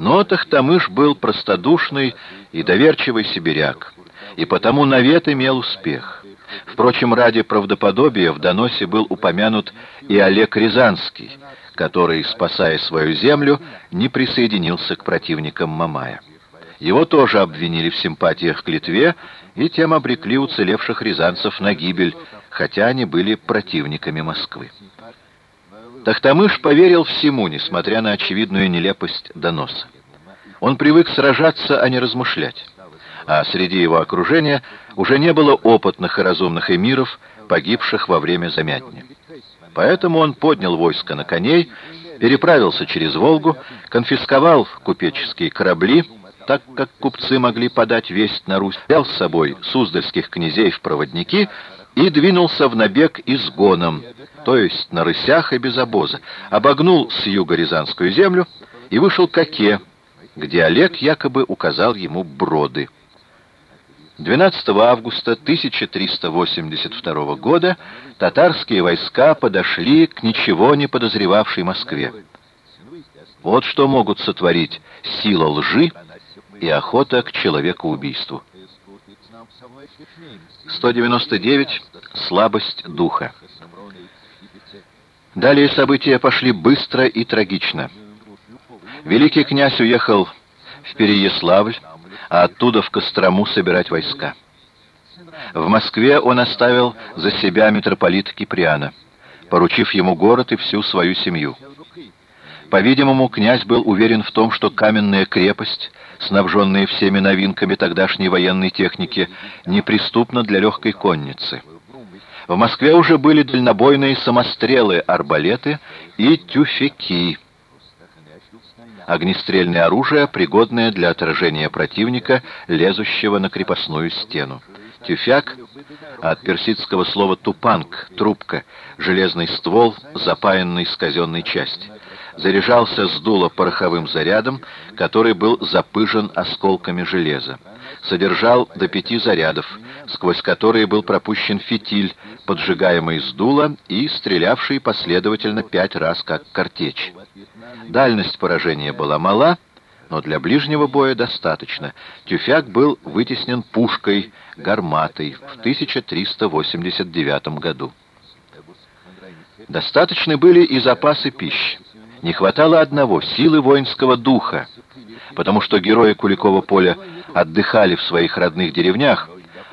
Но Тахтамыш был простодушный и доверчивый сибиряк, и потому навет имел успех. Впрочем, ради правдоподобия в доносе был упомянут и Олег Рязанский, который, спасая свою землю, не присоединился к противникам Мамая. Его тоже обвинили в симпатиях к Литве и тем обрекли уцелевших рязанцев на гибель, хотя они были противниками Москвы. Тахтамыш поверил всему, несмотря на очевидную нелепость доноса. Он привык сражаться, а не размышлять. А среди его окружения уже не было опытных и разумных эмиров, погибших во время замятни. Поэтому он поднял войско на коней, переправился через Волгу, конфисковал купеческие корабли, так как купцы могли подать весть на Русь, взял с собой суздальских князей в проводники и двинулся в набег изгоном, то есть на рысях и без обоза, обогнул с юга Рязанскую землю и вышел к Оке, где Олег якобы указал ему броды. 12 августа 1382 года татарские войска подошли к ничего не подозревавшей Москве. Вот что могут сотворить сила лжи и охота к человекоубийству. 199. Слабость духа. Далее события пошли быстро и трагично. Великий князь уехал в Переяславль, а оттуда в Кострому собирать войска. В Москве он оставил за себя митрополита Киприана, поручив ему город и всю свою семью. По-видимому, князь был уверен в том, что каменная крепость, снабженная всеми новинками тогдашней военной техники, неприступна для легкой конницы. В Москве уже были дальнобойные самострелы, арбалеты и тюфяки. Огнестрельное оружие, пригодное для отражения противника, лезущего на крепостную стену. Тюфяк от персидского слова «тупанг» — трубка, железный ствол, запаянный с казенной части заряжался с дула пороховым зарядом, который был запыжен осколками железа. Содержал до пяти зарядов, сквозь которые был пропущен фитиль, поджигаемый с дула и стрелявший последовательно пять раз, как картечь. Дальность поражения была мала, но для ближнего боя достаточно. Тюфяк был вытеснен пушкой, гарматой, в 1389 году. Достаточны были и запасы пищи. Не хватало одного — силы воинского духа, потому что герои Куликова поля отдыхали в своих родных деревнях,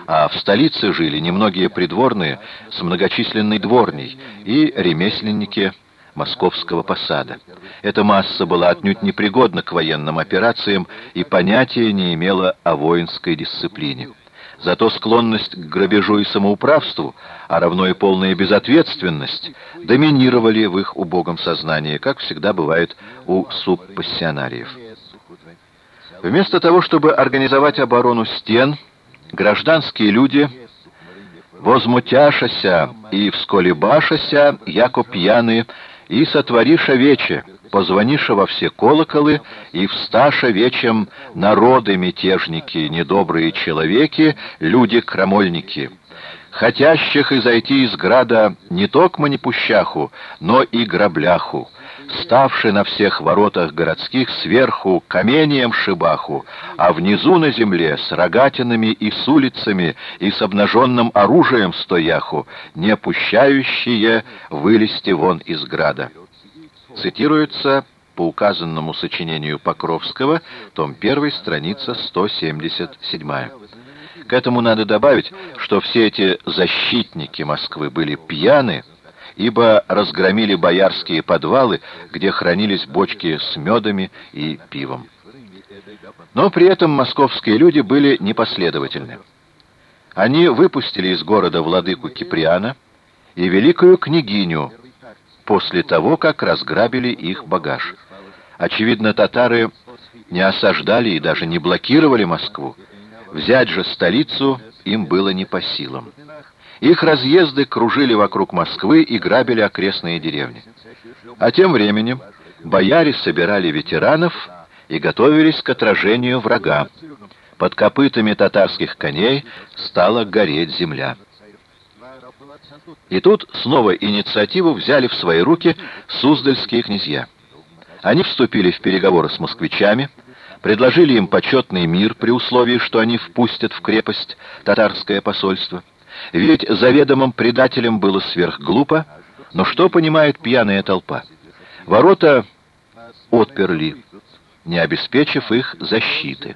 а в столице жили немногие придворные с многочисленной дворней и ремесленники московского посада. Эта масса была отнюдь непригодна к военным операциям и понятия не имела о воинской дисциплине. Зато склонность к грабежу и самоуправству, а равно и полная безответственность, доминировали в их убогом сознании, как всегда бывает у субпассионариев. Вместо того, чтобы организовать оборону стен, гражданские люди, возмутяшася и всколебашася, яко пьяные, и сотвориша вече, позвониша во все колоколы, и всташа вечем народы мятежники, недобрые человеки, люди-крамольники, хотящих изойти из града не токмо не пущаху, но и грабляху, ставши на всех воротах городских сверху камением шибаху, а внизу на земле с рогатинами и с улицами и с обнаженным оружием стояху, не пущающие вылезти вон из града. Цитируется по указанному сочинению Покровского, том 1, страница 177. К этому надо добавить, что все эти защитники Москвы были пьяны, ибо разгромили боярские подвалы, где хранились бочки с медами и пивом. Но при этом московские люди были непоследовательны. Они выпустили из города владыку Киприана и великую княгиню после того, как разграбили их багаж. Очевидно, татары не осаждали и даже не блокировали Москву. Взять же столицу им было не по силам. Их разъезды кружили вокруг Москвы и грабили окрестные деревни. А тем временем бояре собирали ветеранов и готовились к отражению врага. Под копытами татарских коней стала гореть земля. И тут снова инициативу взяли в свои руки суздальские князья. Они вступили в переговоры с москвичами, предложили им почетный мир при условии, что они впустят в крепость татарское посольство. Ведь заведомым предателем было сверхглупо, но что понимает пьяная толпа? Ворота отперли, не обеспечив их защиты.